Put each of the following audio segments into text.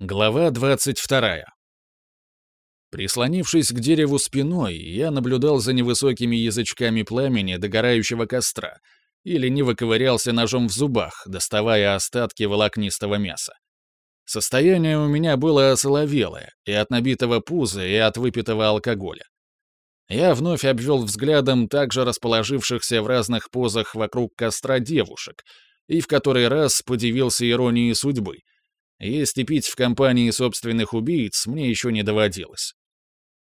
Глава 22. Прислонившись к дереву спиной, я наблюдал за невысокими язычками пламени догорающего костра и лениво ковырялся ножом в зубах, доставая остатки волокнистого мяса. Состояние у меня было осоловелое и от набитого пуза, и от выпитого алкоголя. Я вновь обвел взглядом также расположившихся в разных позах вокруг костра девушек и в который раз подивился иронии судьбы — есть и пить в компании собственных убийц мне еще не доводилось.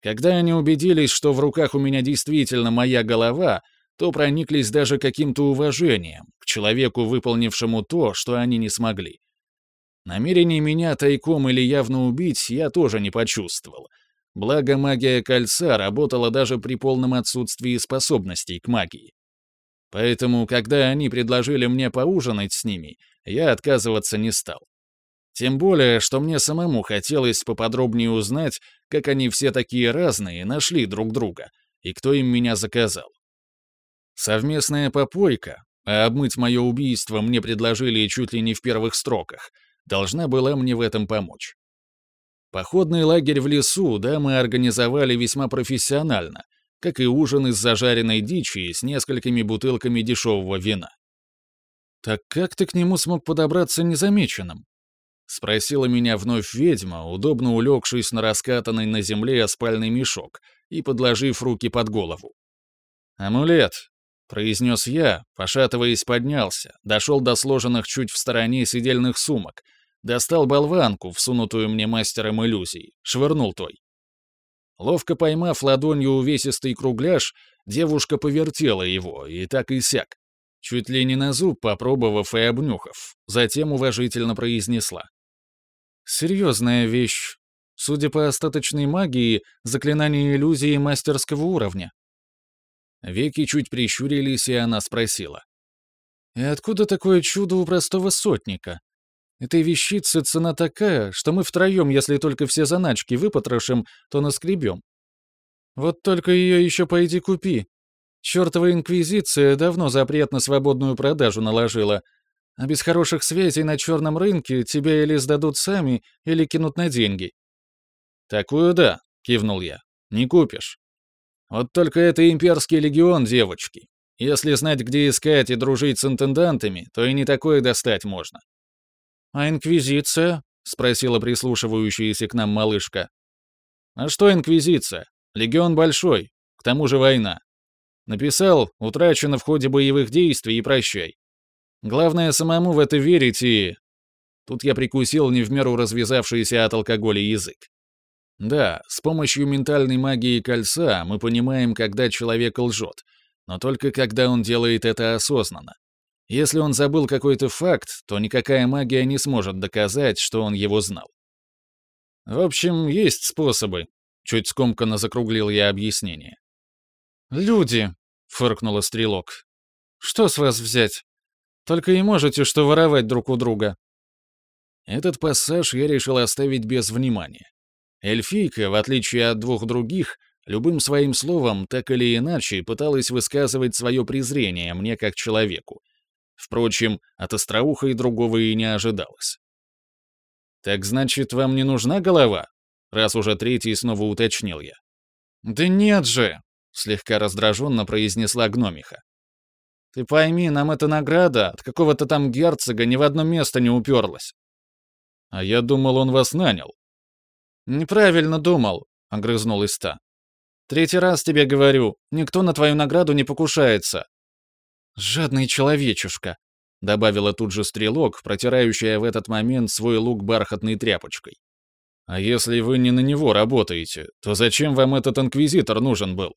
Когда они убедились, что в руках у меня действительно моя голова, то прониклись даже каким-то уважением к человеку, выполнившему то, что они не смогли. Намерений меня тайком или явно убить я тоже не почувствовал. Благо магия кольца работала даже при полном отсутствии способностей к магии. Поэтому, когда они предложили мне поужинать с ними, я отказываться не стал. Тем более, что мне самому хотелось поподробнее узнать, как они все такие разные нашли друг друга, и кто им меня заказал. Совместная попойка, а обмыть мое убийство мне предложили чуть ли не в первых строках, должна была мне в этом помочь. Походный лагерь в лесу да мы организовали весьма профессионально, как и ужин из зажаренной дичи с несколькими бутылками дешевого вина. «Так как ты к нему смог подобраться незамеченным?» — спросила меня вновь ведьма, удобно улегшись на раскатанный на земле спальный мешок и подложив руки под голову. «Амулет», — произнес я, пошатываясь поднялся, дошел до сложенных чуть в стороне сидельных сумок, достал болванку, всунутую мне мастером иллюзий, швырнул той. Ловко поймав ладонью увесистый кругляш, девушка повертела его, и так и сяк. Чуть ли не на зуб попробовав и обнюхав, затем уважительно произнесла. Серьезная вещь. Судя по остаточной магии, заклинание иллюзии мастерского уровня. Веки чуть прищурились, и она спросила. «И откуда такое чудо у простого сотника? Этой вещицы цена такая, что мы втроем, если только все заначки выпотрошим, то наскребем. Вот только ее еще пойди купи. Чертова инквизиция давно запрет на свободную продажу наложила, а без хороших связей на черном рынке тебя или сдадут сами, или кинут на деньги». «Такую да», — кивнул я. «Не купишь. Вот только это имперский легион, девочки. Если знать, где искать и дружить с интендантами, то и не такое достать можно». «А инквизиция?» — спросила прислушивающаяся к нам малышка. «А что инквизиция? Легион большой, к тому же война. Написал, утрачено в ходе боевых действий и прощай. Главное самому в это верить и... Тут я прикусил не в меру развязавшийся от алкоголя язык. Да, с помощью ментальной магии кольца мы понимаем, когда человек лжет, но только когда он делает это осознанно. Если он забыл какой-то факт, то никакая магия не сможет доказать, что он его знал. В общем, есть способы. Чуть скомканно закруглил я объяснение. «Люди!» — фыркнула стрелок. «Что с вас взять? Только и можете что воровать друг у друга». Этот пассаж я решил оставить без внимания. Эльфийка, в отличие от двух других, любым своим словом так или иначе пыталась высказывать свое презрение мне как человеку. Впрочем, от остроуха и другого и не ожидалось. «Так значит, вам не нужна голова?» Раз уже третий снова уточнил я. «Да нет же!» — слегка раздраженно произнесла гномиха. Ты пойми, нам эта награда от какого-то там герцога ни в одно место не уперлась. А я думал, он вас нанял. Неправильно думал, огрызнулась та. Третий раз тебе говорю, никто на твою награду не покушается. Жадный человечушка, добавила тут же стрелок, протирающая в этот момент свой лук бархатной тряпочкой. А если вы не на него работаете, то зачем вам этот инквизитор нужен был?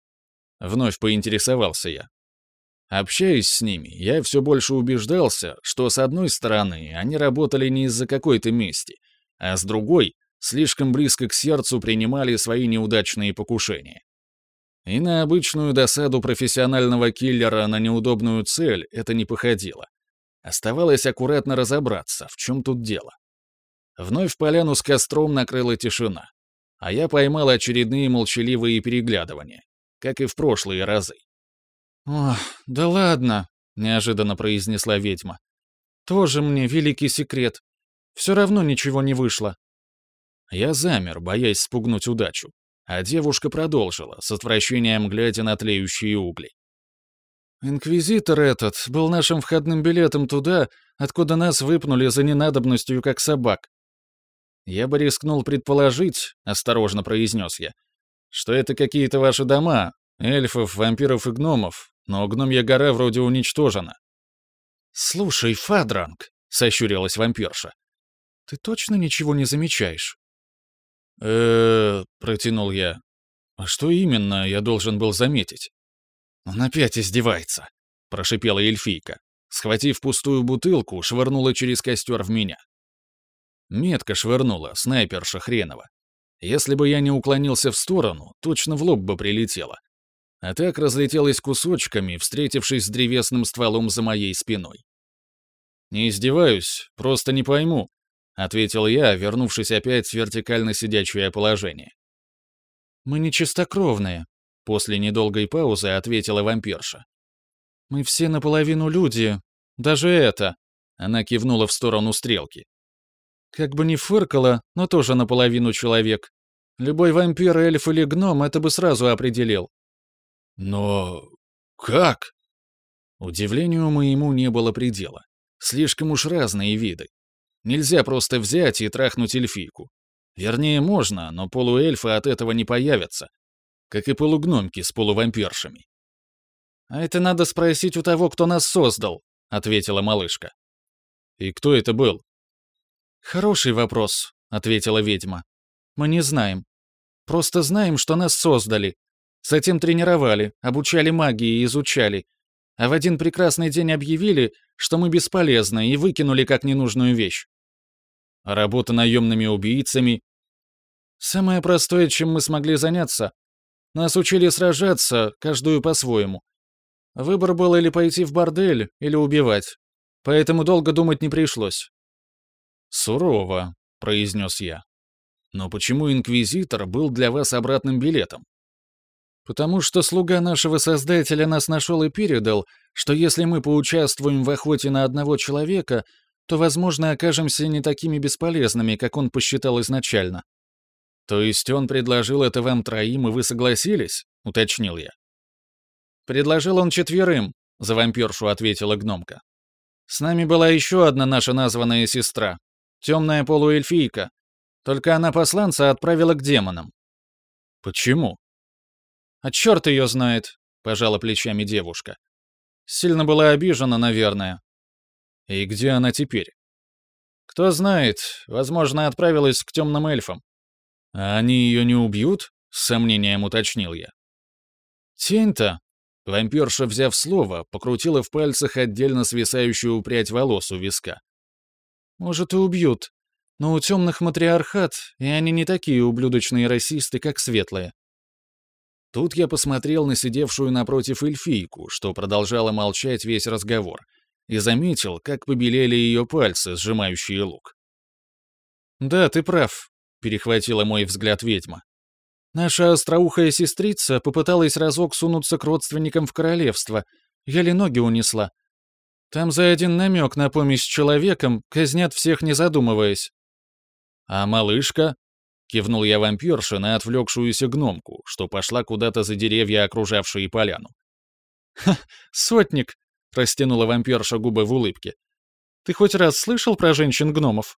Вновь поинтересовался я. Общаясь с ними, я все больше убеждался, что с одной стороны они работали не из-за какой-то мести, а с другой слишком близко к сердцу принимали свои неудачные покушения. И на обычную досаду профессионального киллера на неудобную цель это не походило. Оставалось аккуратно разобраться, в чем тут дело. Вновь поляну с костром накрыла тишина, а я поймал очередные молчаливые переглядывания, как и в прошлые разы. «Ох, да ладно», — неожиданно произнесла ведьма. «Тоже мне великий секрет. Все равно ничего не вышло». Я замер, боясь спугнуть удачу, а девушка продолжила, с отвращением глядя на тлеющие угли. «Инквизитор этот был нашим входным билетом туда, откуда нас выпнули за ненадобностью, как собак. Я бы рискнул предположить, — осторожно произнес я, — что это какие-то ваши дома, эльфов, вампиров и гномов, но гномья гора вроде уничтожена. «Слушай, Фадранг», — сощурилась вампирша, — «ты точно ничего не замечаешь?» э протянул я. «А что именно я должен был заметить?» «Он опять издевается», — прошипела эльфийка. Схватив пустую бутылку, швырнула через костер в меня. Метко швырнула, снайперша хренова. Если бы я не уклонился в сторону, точно в лоб бы прилетело. А так разлетелась кусочками, встретившись с древесным стволом за моей спиной. «Не издеваюсь, просто не пойму», — ответил я, вернувшись опять в вертикально сидячее положение. «Мы не чистокровные», — после недолгой паузы ответила вампирша. «Мы все наполовину люди. Даже это...» — она кивнула в сторону стрелки. «Как бы ни фыркала, но тоже наполовину человек. Любой вампир, эльф или гном это бы сразу определил. Но как? Удивлению моему не было предела. Слишком уж разные виды. Нельзя просто взять и трахнуть эльфийку. Вернее, можно, но полуэльфы от этого не появятся. Как и полугномки с полувампиршами. «А это надо спросить у того, кто нас создал», — ответила малышка. «И кто это был?» «Хороший вопрос», — ответила ведьма. «Мы не знаем. Просто знаем, что нас создали, Затем тренировали, обучали магии и изучали. А в один прекрасный день объявили, что мы бесполезны и выкинули как ненужную вещь. Работа наемными убийцами? Самое простое, чем мы смогли заняться. Нас учили сражаться, каждую по-своему. Выбор был или пойти в бордель, или убивать. Поэтому долго думать не пришлось. «Сурово», — произнес я. «Но почему Инквизитор был для вас обратным билетом?» Потому что слуга нашего Создателя нас нашел и передал, что если мы поучаствуем в охоте на одного человека, то, возможно, окажемся не такими бесполезными, как он посчитал изначально. То есть он предложил это вам троим, и вы согласились? Уточнил я. Предложил он четверым, за вампиршу ответила гномка. С нами была еще одна наша названная сестра, темная полуэльфийка. Только она посланца отправила к демонам. Почему? «А черт ее знает», — пожала плечами девушка. Сильно была обижена, наверное. И где она теперь? Кто знает, возможно, отправилась к темным эльфам. А они ее не убьют? С сомнением уточнил я. Тень-то? Вампирша, взяв слово, покрутила в пальцах отдельно свисающую прядь волос у виска. Может, и убьют, но у темных матриархат, и они не такие ублюдочные расисты, как светлые. Тут я посмотрел на сидевшую напротив эльфийку, что продолжала молчать весь разговор, и заметил, как побелели ее пальцы, сжимающие лук. «Да, ты прав», — перехватила мой взгляд ведьма. «Наша остроухая сестрица попыталась разок сунуться к родственникам в королевство, еле ноги унесла. Там за один намек на помощь человеком казнят всех не задумываясь». «А малышка?» Кивнул я вампирше на отвлекшуюся гномку, что пошла куда-то за деревья, окружавшие поляну. «Ха, сотник!» — растянула вампирша губы в улыбке. «Ты хоть раз слышал про женщин-гномов?»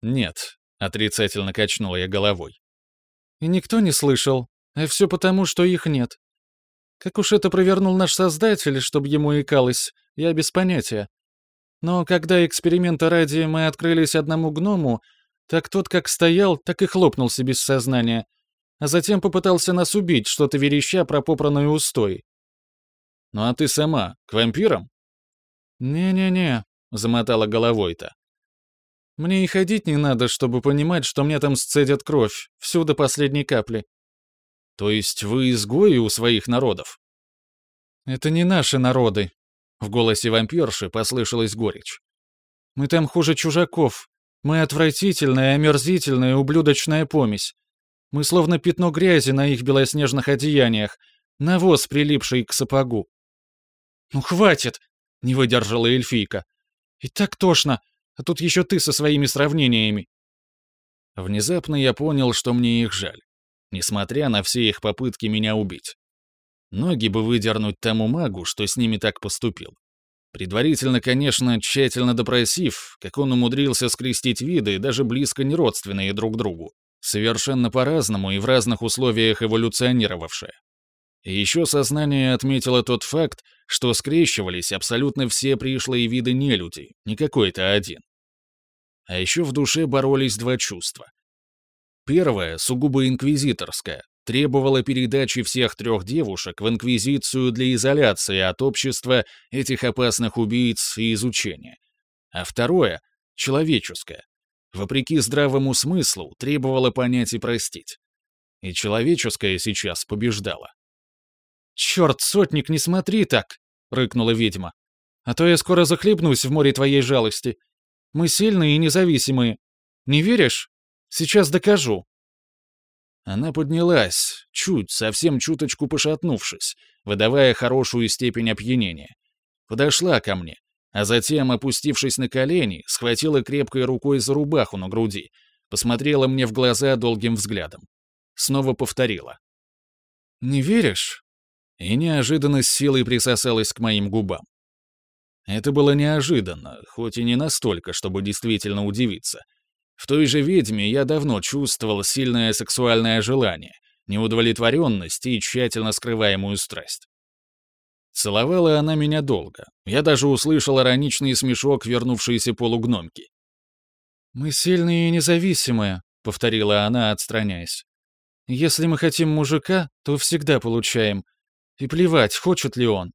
«Нет», — отрицательно качнула я головой. «И никто не слышал, а все потому, что их нет. Как уж это провернул наш создатель, чтобы ему икалось, я без понятия. Но когда эксперимента ради мы открылись одному гному, так тот как стоял, так и хлопнулся без сознания, а затем попытался нас убить, что-то вереща про попранную устой. «Ну а ты сама, к вампирам?» «Не-не-не», — замотала головой-то. «Мне и ходить не надо, чтобы понимать, что мне там сцедят кровь, всю до последней капли». «То есть вы изгои у своих народов?» «Это не наши народы», — в голосе вампирши послышалась горечь. «Мы там хуже чужаков, мы отвратительная, омерзительная, ублюдочная помесь. Мы словно пятно грязи на их белоснежных одеяниях, навоз, прилипший к сапогу. «Ну хватит!» — не выдержала эльфийка. «И так тошно, а тут еще ты со своими сравнениями». Внезапно я понял, что мне их жаль, несмотря на все их попытки меня убить. Ноги бы выдернуть тому магу, что с ними так поступил. Предварительно, конечно, тщательно допросив, как он умудрился скрестить виды, даже близко не родственные друг другу, совершенно по-разному и в разных условиях эволюционировавшие. Еще сознание отметило тот факт, что скрещивались абсолютно все пришлые виды нелюдей, не какой-то один. А еще в душе боролись два чувства. Первое, сугубо инквизиторское, требовало передачи всех трех девушек в Инквизицию для изоляции от общества этих опасных убийц и изучения. А второе, человеческое, вопреки здравому смыслу, требовало понять и простить. И человеческое сейчас побеждало. «Черт, сотник, не смотри так!» — рыкнула ведьма. «А то я скоро захлебнусь в море твоей жалости. Мы сильные и независимые. Не веришь? Сейчас докажу». Она поднялась, чуть, совсем чуточку пошатнувшись, выдавая хорошую степень опьянения. Подошла ко мне, а затем, опустившись на колени, схватила крепкой рукой за рубаху на груди, посмотрела мне в глаза долгим взглядом. Снова повторила. «Не веришь?» И неожиданно с силой присосалась к моим губам. Это было неожиданно, хоть и не настолько, чтобы действительно удивиться — в той же ведьме я давно чувствовал сильное сексуальное желание, неудовлетворенность и тщательно скрываемую страсть. Целовала она меня долго. Я даже услышал ироничный смешок вернувшейся полугномки. «Мы сильные и независимые», — повторила она, отстраняясь. «Если мы хотим мужика, то всегда получаем. И плевать, хочет ли он».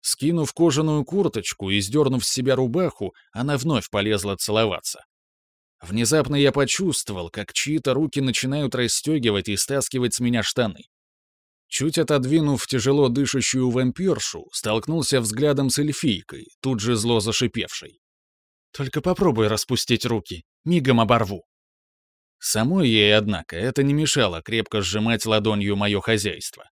Скинув кожаную курточку и сдернув с себя рубаху, она вновь полезла целоваться. Внезапно я почувствовал, как чьи-то руки начинают расстегивать и стаскивать с меня штаны. Чуть отодвинув тяжело дышащую вампиршу, столкнулся взглядом с эльфийкой, тут же зло зашипевшей. «Только попробуй распустить руки, мигом оборву». Самой ей, однако, это не мешало крепко сжимать ладонью мое хозяйство.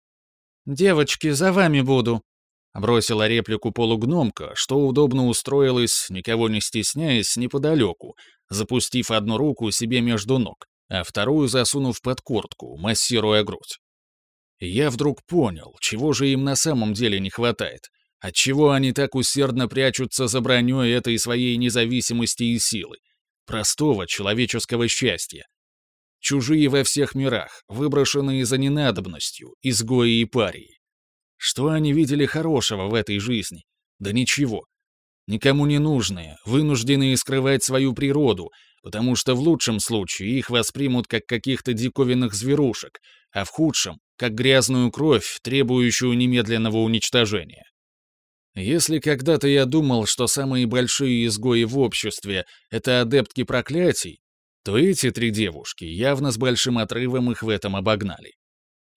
«Девочки, за вами буду», — бросила реплику полугномка, что удобно устроилась, никого не стесняясь, неподалеку, запустив одну руку себе между ног, а вторую засунув под куртку, массируя грудь. Я вдруг понял, чего же им на самом деле не хватает, отчего они так усердно прячутся за броней этой своей независимости и силы, простого человеческого счастья. Чужие во всех мирах, выброшенные за ненадобностью, изгои и парии. Что они видели хорошего в этой жизни? Да ничего никому не нужные, вынужденные скрывать свою природу, потому что в лучшем случае их воспримут как каких-то диковинных зверушек, а в худшем — как грязную кровь, требующую немедленного уничтожения. Если когда-то я думал, что самые большие изгои в обществе — это адептки проклятий, то эти три девушки явно с большим отрывом их в этом обогнали.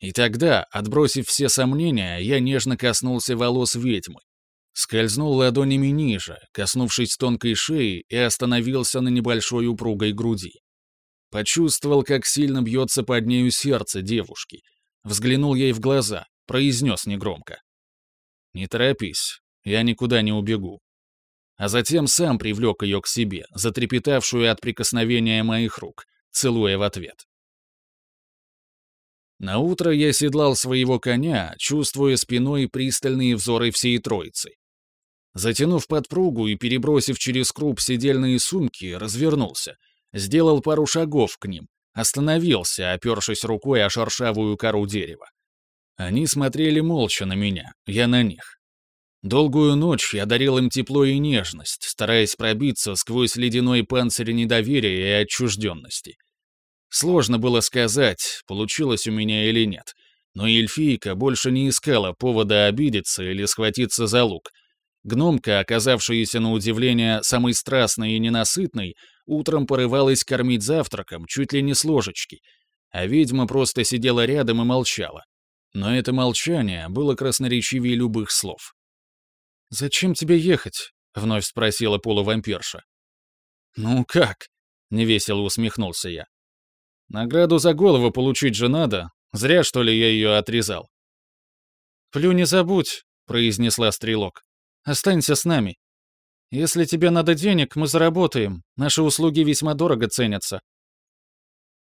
И тогда, отбросив все сомнения, я нежно коснулся волос ведьмы, Скользнул ладонями ниже, коснувшись тонкой шеи и остановился на небольшой упругой груди. Почувствовал, как сильно бьется под нею сердце девушки. Взглянул ей в глаза, произнес негромко. «Не торопись, я никуда не убегу». А затем сам привлек ее к себе, затрепетавшую от прикосновения моих рук, целуя в ответ. На утро я седлал своего коня, чувствуя спиной пристальные взоры всей троицы. Затянув подпругу и перебросив через круп седельные сумки, развернулся. Сделал пару шагов к ним. Остановился, опершись рукой о шершавую кору дерева. Они смотрели молча на меня, я на них. Долгую ночь я дарил им тепло и нежность, стараясь пробиться сквозь ледяной панцирь недоверия и отчужденности. Сложно было сказать, получилось у меня или нет, но эльфийка больше не искала повода обидеться или схватиться за лук — Гномка, оказавшаяся на удивление самой страстной и ненасытной, утром порывалась кормить завтраком чуть ли не с ложечки, а ведьма просто сидела рядом и молчала. Но это молчание было красноречивее любых слов. «Зачем тебе ехать?» — вновь спросила полувампирша. «Ну как?» — невесело усмехнулся я. «Награду за голову получить же надо. Зря, что ли, я ее отрезал». «Плю не забудь», — произнесла стрелок. Останься с нами. Если тебе надо денег, мы заработаем. Наши услуги весьма дорого ценятся».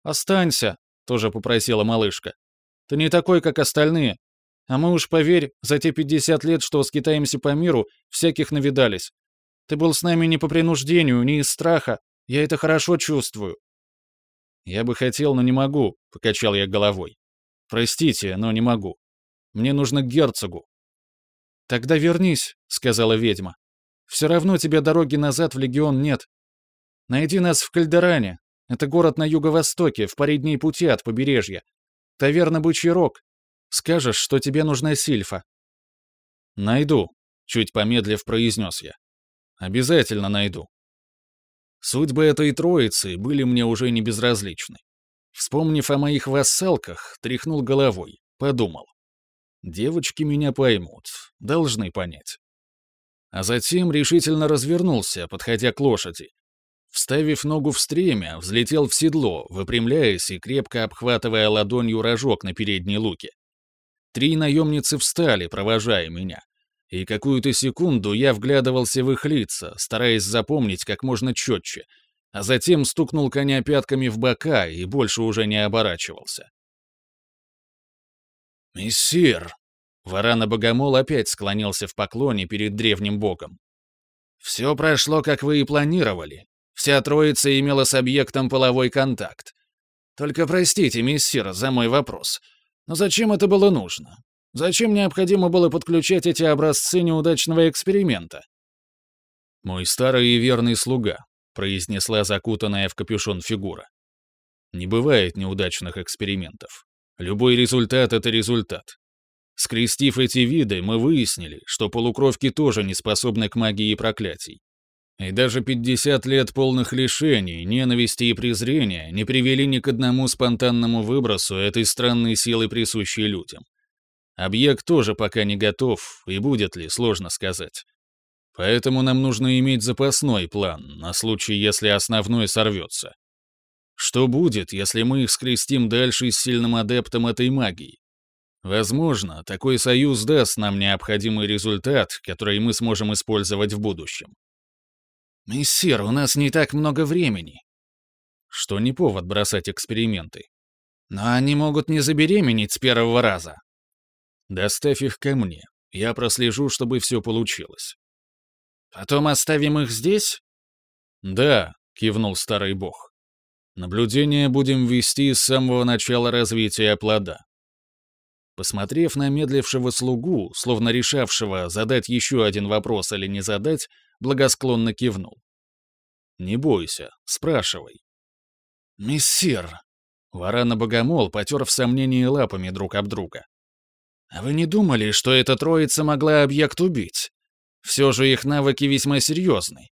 «Останься», — тоже попросила малышка. «Ты не такой, как остальные. А мы уж, поверь, за те 50 лет, что скитаемся по миру, всяких навидались. Ты был с нами не по принуждению, не из страха. Я это хорошо чувствую». «Я бы хотел, но не могу», — покачал я головой. «Простите, но не могу. Мне нужно к герцогу». «Тогда вернись», — сказала ведьма. «Все равно тебе дороги назад в Легион нет. Найди нас в Кальдеране. Это город на юго-востоке, в паре дней пути от побережья. Таверна «Бычий рог». Скажешь, что тебе нужна сильфа». «Найду», — чуть помедлив произнес я. «Обязательно найду». Судьбы этой троицы были мне уже не безразличны. Вспомнив о моих вассалках, тряхнул головой, подумал. Девочки меня поймут, должны понять. А затем решительно развернулся, подходя к лошади. Вставив ногу в стремя, взлетел в седло, выпрямляясь и крепко обхватывая ладонью рожок на передней луке. Три наемницы встали, провожая меня и какую-то секунду я вглядывался в их лица, стараясь запомнить как можно четче, а затем стукнул коня пятками в бока и больше уже не оборачивался. «Мессир!» Варана-богомол опять склонился в поклоне перед древним богом. «Все прошло, как вы и планировали. Вся троица имела с объектом половой контакт. Только простите, мессир, за мой вопрос. Но зачем это было нужно? Зачем необходимо было подключать эти образцы неудачного эксперимента? «Мой старый и верный слуга», — произнесла закутанная в капюшон фигура. «Не бывает неудачных экспериментов. Любой результат — это результат. Скрестив эти виды, мы выяснили, что полукровки тоже не способны к магии проклятий. И даже 50 лет полных лишений, ненависти и презрения не привели ни к одному спонтанному выбросу этой странной силы, присущей людям. Объект тоже пока не готов, и будет ли, сложно сказать. Поэтому нам нужно иметь запасной план, на случай, если основной сорвется. Что будет, если мы их скрестим дальше с сильным адептом этой магии? Возможно, такой союз даст нам необходимый результат, который мы сможем использовать в будущем. «Мессир, у нас не так много времени». Что не повод бросать эксперименты. Но они могут не забеременеть с первого раза. Доставь их ко мне. Я прослежу, чтобы все получилось. Потом оставим их здесь? Да, кивнул старый бог. Наблюдение будем вести с самого начала развития плода. Посмотрев на медлившего слугу, словно решавшего, задать еще один вопрос или не задать, благосклонно кивнул. «Не бойся, спрашивай». «Мессир!» Варана-богомол потер в сомнении лапами друг об друга. А вы не думали, что эта троица могла объект убить? Все же их навыки весьма серьезны.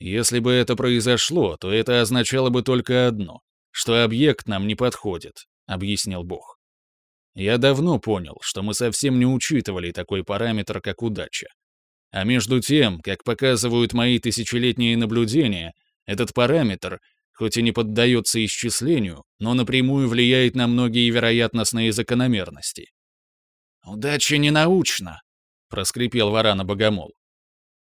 Если бы это произошло, то это означало бы только одно, что объект нам не подходит, объяснил Бог. Я давно понял, что мы совсем не учитывали такой параметр, как удача. А между тем, как показывают мои тысячелетние наблюдения, этот параметр, хоть и не поддается исчислению, но напрямую влияет на многие вероятностные закономерности. «Удача не научна», — проскрипел Варана Богомол.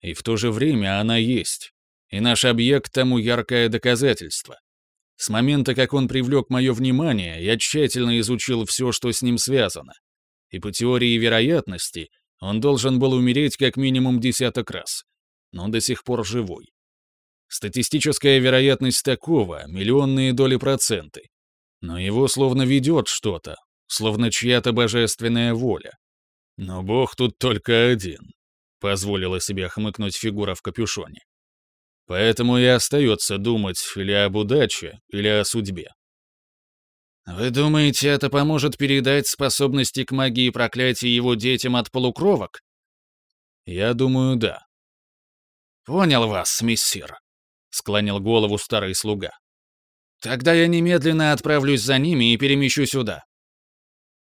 «И в то же время она есть, и наш объект тому яркое доказательство. С момента, как он привлек мое внимание, я тщательно изучил все, что с ним связано. И по теории вероятности он должен был умереть как минимум десяток раз, но до сих пор живой. Статистическая вероятность такого — миллионные доли проценты. Но его словно ведет что-то, словно чья-то божественная воля. Но бог тут только один, — позволила себе хмыкнуть фигура в капюшоне. Поэтому и остается думать или об удаче, или о судьбе. «Вы думаете, это поможет передать способности к магии проклятия его детям от полукровок?» «Я думаю, да». «Понял вас, мессир», — склонил голову старый слуга. «Тогда я немедленно отправлюсь за ними и перемещу сюда.